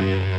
Bye.